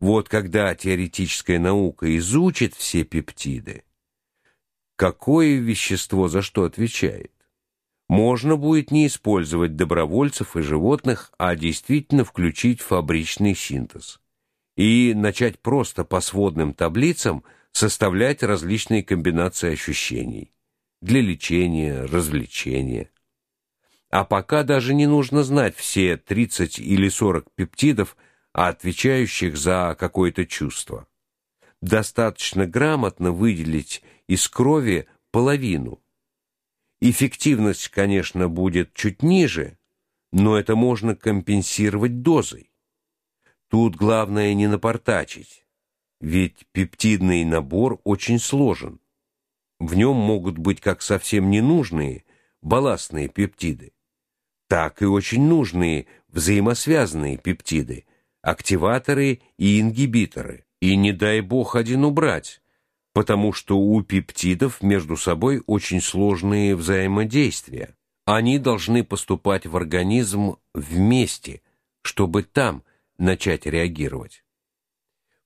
Вот когда теоретическая наука изучит все пептиды, какое вещество за что отвечает, можно будет не использовать добровольцев и животных, а действительно включить фабричный синтез и начать просто по сводным таблицам составлять различные комбинации ощущений для лечения, развлечения. А пока даже не нужно знать все 30 или 40 пептидов, отвечающих за какое-то чувство. Достаточно грамотно выделить из крови половину. Эффективность, конечно, будет чуть ниже, но это можно компенсировать дозой. Тут главное не напортачить, ведь пептидный набор очень сложен. В нем могут быть как совсем ненужные балластные пептиды, так и очень нужные взаимосвязанные пептиды, активаторы и ингибиторы. И не дай бог один убрать, потому что у пептидов между собой очень сложные взаимодействия. Они должны поступать в организм вместе, чтобы там начать реагировать.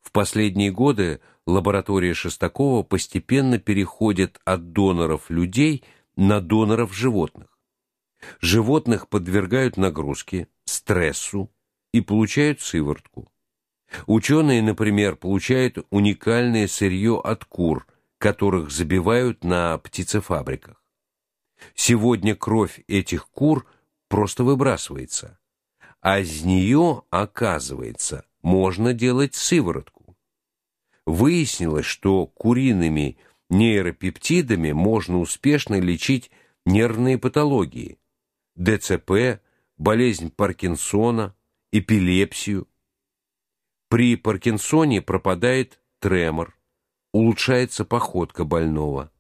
В последние годы лаборатория Шестакова постепенно переходит от доноров людей на доноров животных. Животных подвергают нагрузке, стрессу и получают сыворотку. Ученые, например, получают уникальное сырье от кур, которых забивают на птицефабриках. Сегодня кровь этих кур просто выбрасывается, а из нее, оказывается, можно делать сыворотку. Выяснилось, что куриными нейропептидами можно успешно лечить нервные патологии: ДЦП, болезнь Паркинсона, эпилепсию. При Паркинсоне пропадает тремор, улучшается походка больного.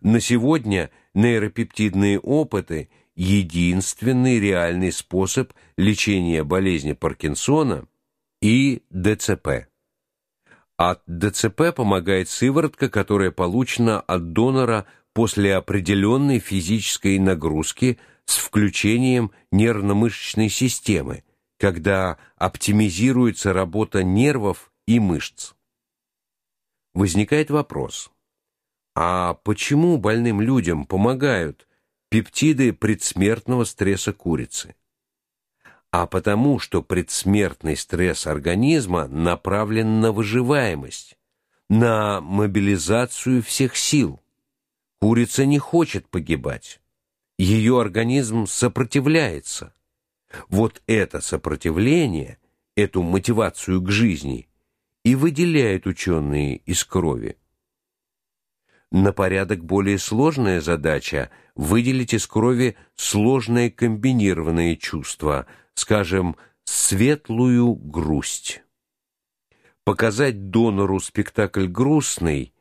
На сегодня нейропептидные опыты единственный реальный способ лечения болезни Паркинсона и ДЦП. От ДЦП помогает сыворотка, которая получена от донора после определенной физической нагрузки с включением нервно-мышечной системы, когда оптимизируется работа нервов и мышц. Возникает вопрос: а почему больным людям помогают пептиды предсмертного стресса курицы? а потому, что предсмертный стресс организма направлен на выживаемость, на мобилизацию всех сил. Курица не хочет погибать. Ее организм сопротивляется. Вот это сопротивление, эту мотивацию к жизни и выделяют ученые из крови. На порядок более сложная задача выделить из крови сложные комбинированные чувства, скажем, светлую грусть. Показать донору спектакль грустный,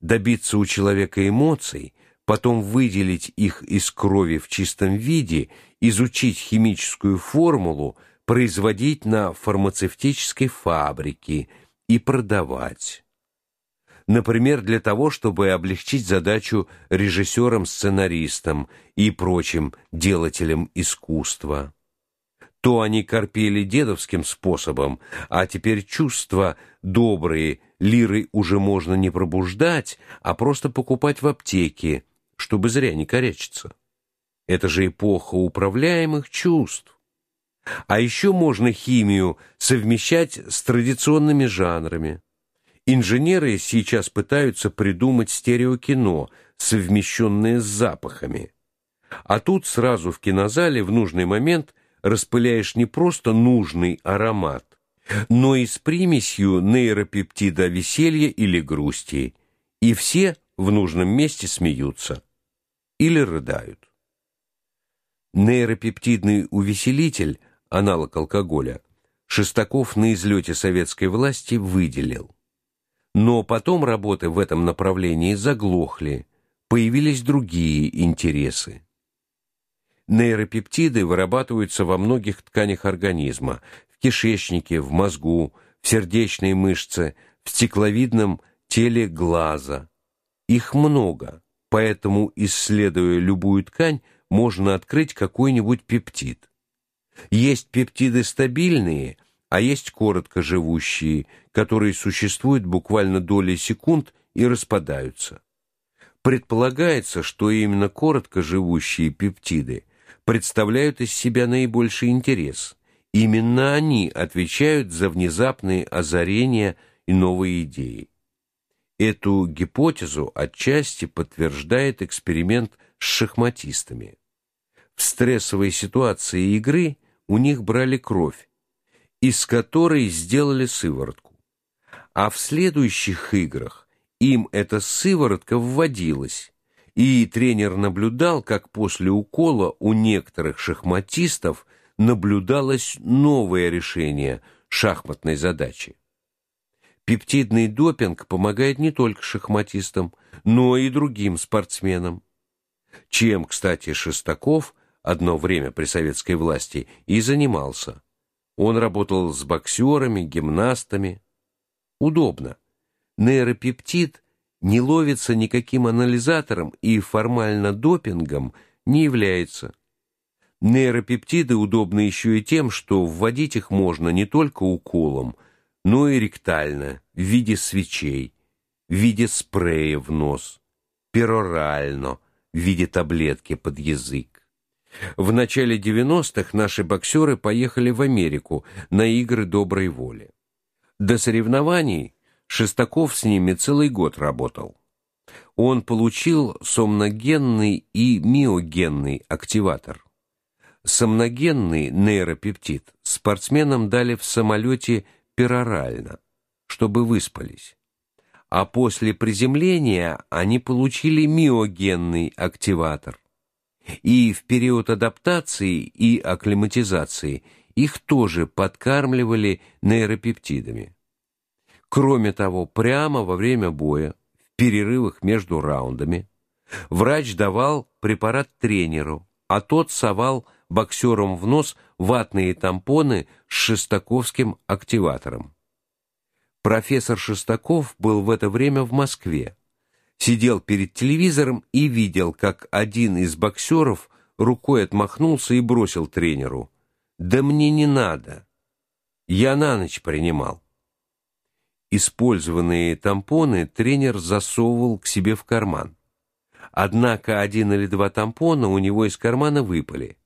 добиться у человека эмоций, потом выделить их из крови в чистом виде, изучить химическую формулу, производить на фармацевтической фабрике и продавать. Например, для того, чтобы облегчить задачу режиссерам-сценаристам и прочим делателям искусства. То они корпели дедовским способом, а теперь чувства добрые лиры уже можно не пробуждать, а просто покупать в аптеке, чтобы зря не корячиться. Это же эпоха управляемых чувств. А еще можно химию совмещать с традиционными жанрами. Инженеры сейчас пытаются придумать стереокино, совмещенное с запахами. А тут сразу в кинозале в нужный момент распыляешь не просто нужный аромат, но и с примесью нейропептида веселья или грусти, и все в нужном месте смеются или рыдают. Нейропептидный увеселитель, аналог алкоголя, Шестаков на излете советской власти выделил. Но потом работы в этом направлении заглохли, появились другие интересы. Нейропептиды вырабатываются во многих тканях организма: в кишечнике, в мозгу, в сердечной мышце, в стекловидном теле глаза. Их много, поэтому исследуя любую ткань, можно открыть какой-нибудь пептид. Есть пептиды стабильные, а есть коротко живущие, которые существуют буквально доли секунд и распадаются. Предполагается, что именно коротко живущие пептиды представляют из себя наибольший интерес. Именно они отвечают за внезапные озарения и новые идеи. Эту гипотезу отчасти подтверждает эксперимент с шахматистами. В стрессовой ситуации игры у них брали кровь, из которой сделали сыворотку. А в следующих играх им эта сыворотка вводилась, и тренер наблюдал, как после укола у некоторых шахматистов наблюдалось новое решение шахматной задачи. Пептидный допинг помогает не только шахматистам, но и другим спортсменам. Чем, кстати, Шестаков одно время при советской власти и занимался. Он работал с боксерами, гимнастами. Удобно. Нейропептид не ловится никаким анализатором и формально допингом не является. Нейропептиды удобны еще и тем, что вводить их можно не только уколом, но и ректально, в виде свечей, в виде спрея в нос, перорально, в виде таблетки под язык. В начале 90-х наши боксеры поехали в Америку на игры доброй воли. До соревнований Шестаков с ними целый год работал. Он получил сомногенный и миогенный активатор. Сомногенный нейропептид спортсменам дали в самолете перорально, чтобы выспались. А после приземления они получили миогенный активатор и в период адаптации и акклиматизации их тоже подкармливали нейропептидами. Кроме того, прямо во время боя, в перерывах между раундами, врач давал препарат тренеру, а тот совал боксерам в нос ватные тампоны с шестаковским активатором. Профессор Шестаков был в это время в Москве сидел перед телевизором и видел, как один из боксеров рукой отмахнулся и бросил тренеру: "Да мне не надо. Я на ночь принимал". Использованные тампоны тренер засовывал к себе в карман. Однако один или два тампона у него из кармана выпали.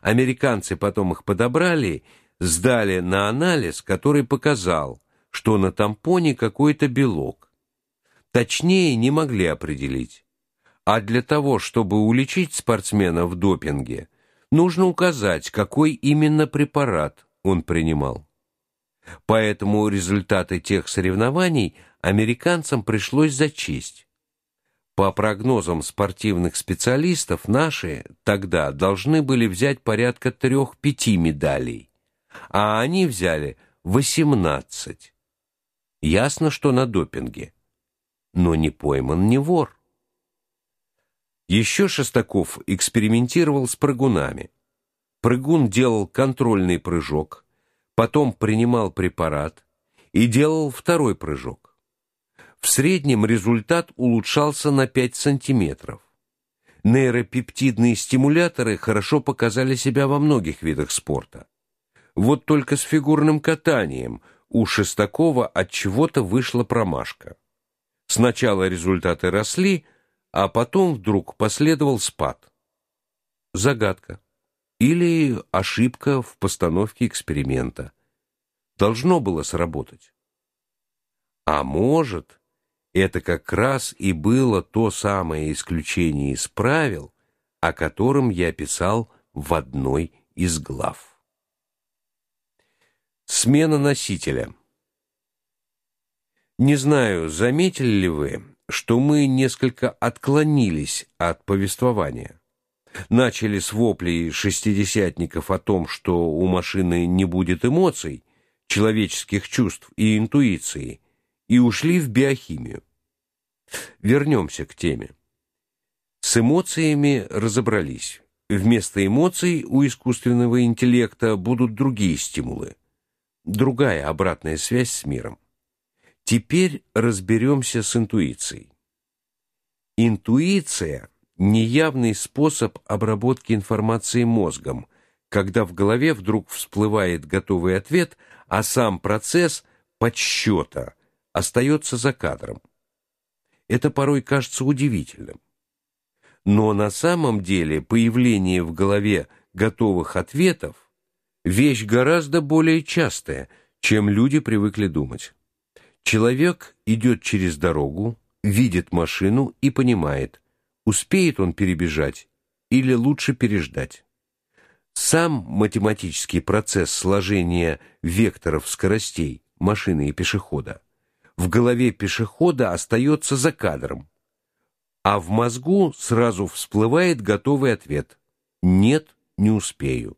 Американцы потом их подобрали, сдали на анализ, который показал, что на тампоне какой-то белок точнее не могли определить. А для того, чтобы уличить спортсмена в допинге, нужно указать, какой именно препарат он принимал. Поэтому результаты тех соревнований американцам пришлось зачесть. По прогнозам спортивных специалистов, наши тогда должны были взять порядка трех-пяти медалей, а они взяли восемнадцать. Ясно, что на допинге но не пойман не вор. Еще Шестаков экспериментировал с прыгунами. Прыгун делал контрольный прыжок, потом принимал препарат и делал второй прыжок. В среднем результат улучшался на 5 сантиметров. Нейропептидные стимуляторы хорошо показали себя во многих видах спорта. Вот только с фигурным катанием у Шестакова от чего-то вышла промашка. Сначала результаты росли, а потом вдруг последовал спад. Загадка или ошибка в постановке эксперимента. Должно было сработать. А может, это как раз и было то самое исключение из правил, о котором я писал в одной из глав. Смена носителя. Не знаю, заметили ли вы, что мы несколько отклонились от повествования. Начали с воплей шестидесятников о том, что у машины не будет эмоций, человеческих чувств и интуиции, и ушли в биохимию. Вернемся к теме. С эмоциями разобрались. Вместо эмоций у искусственного интеллекта будут другие стимулы, другая обратная связь с миром. Теперь разберемся с интуицией. Интуиция неявный способ обработки информации мозгом, когда в голове вдруг всплывает готовый ответ, а сам процесс подсчета остается за кадром. Это порой кажется удивительным. Но на самом деле появление в голове готовых ответов вещь гораздо более частая, чем люди привыкли думать. Человек идет через дорогу, видит машину и понимает, успеет он перебежать или лучше переждать. Сам математический процесс сложения векторов скоростей машины и пешехода в голове пешехода остается за кадром, а в мозгу сразу всплывает готовый ответ: нет, не успею.